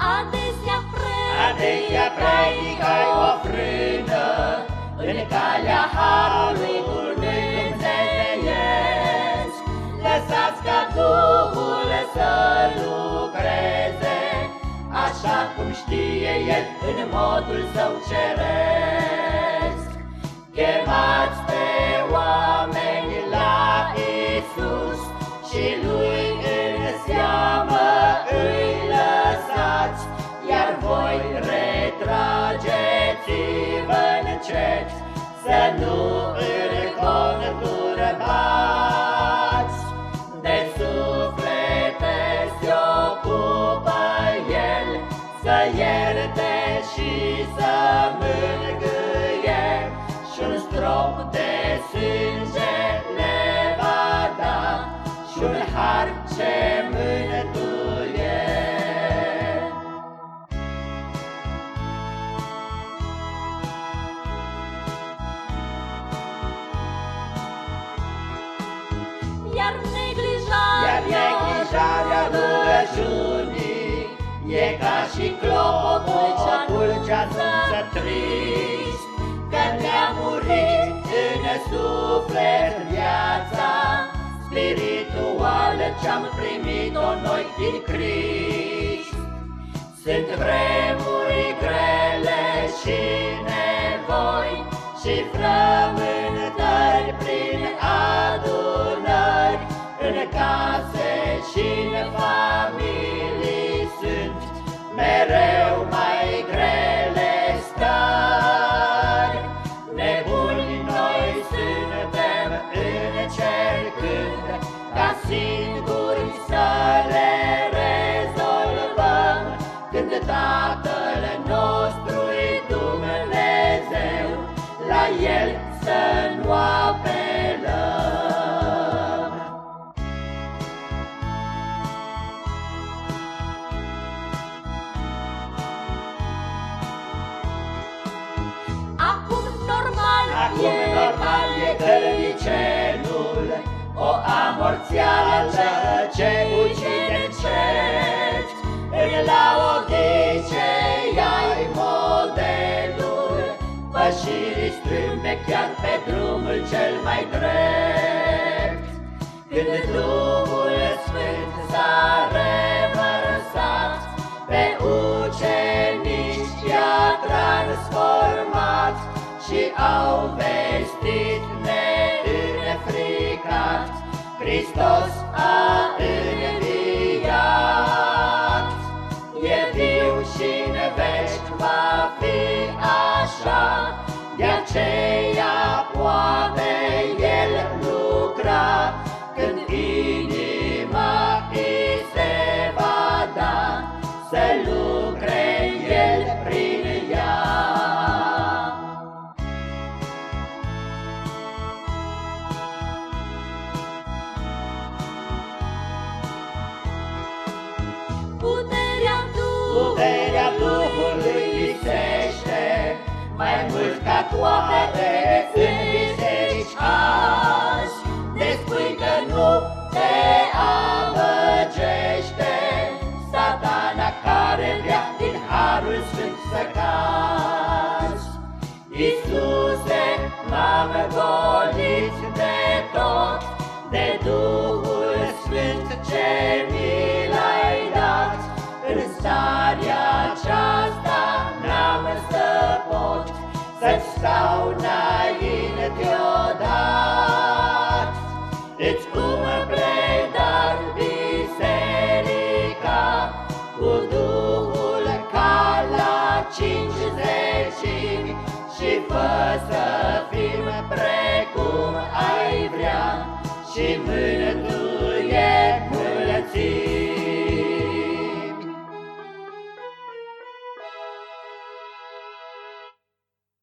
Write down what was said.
adesea predicai o frână În calea Harului Dumnezeiesc. Lăsați ca Duhul să lucreze Așa cum știe El în modul său ceresc. Chemați pe oameni la Isus și Lui retrageți-vă încet Să nu îl conturbați. De suflete se ocupă El Să ierte și să Iar neglijarea, Iar neglijarea rugăciunii E ca și clopotul ce-a să trist Că ne-a murit în suflet viața. Spirituală ce-am primit-o noi din Crist. Sunt vremuri și în familii sunt. Mereu Acum e normal e gălnicenul O amorțială ce ucide încet În laodicea ai modelul Pășirii strâmbe chiar pe drumul cel mai drept. Când Duhul Sfânt s-a revărsat Pe ucenici i-a transformat Și au vestit neînfricat Hristos a înviat. E viu și în veci va fi așa. De aceea poate El lucra Când inima îi se va da. Să lucre toate în biserici azi. Ne spui că nu te amăgește Satana care vrea din Harul Sfânt să cazi. Iisuse, m-am golit de tot De Duhul la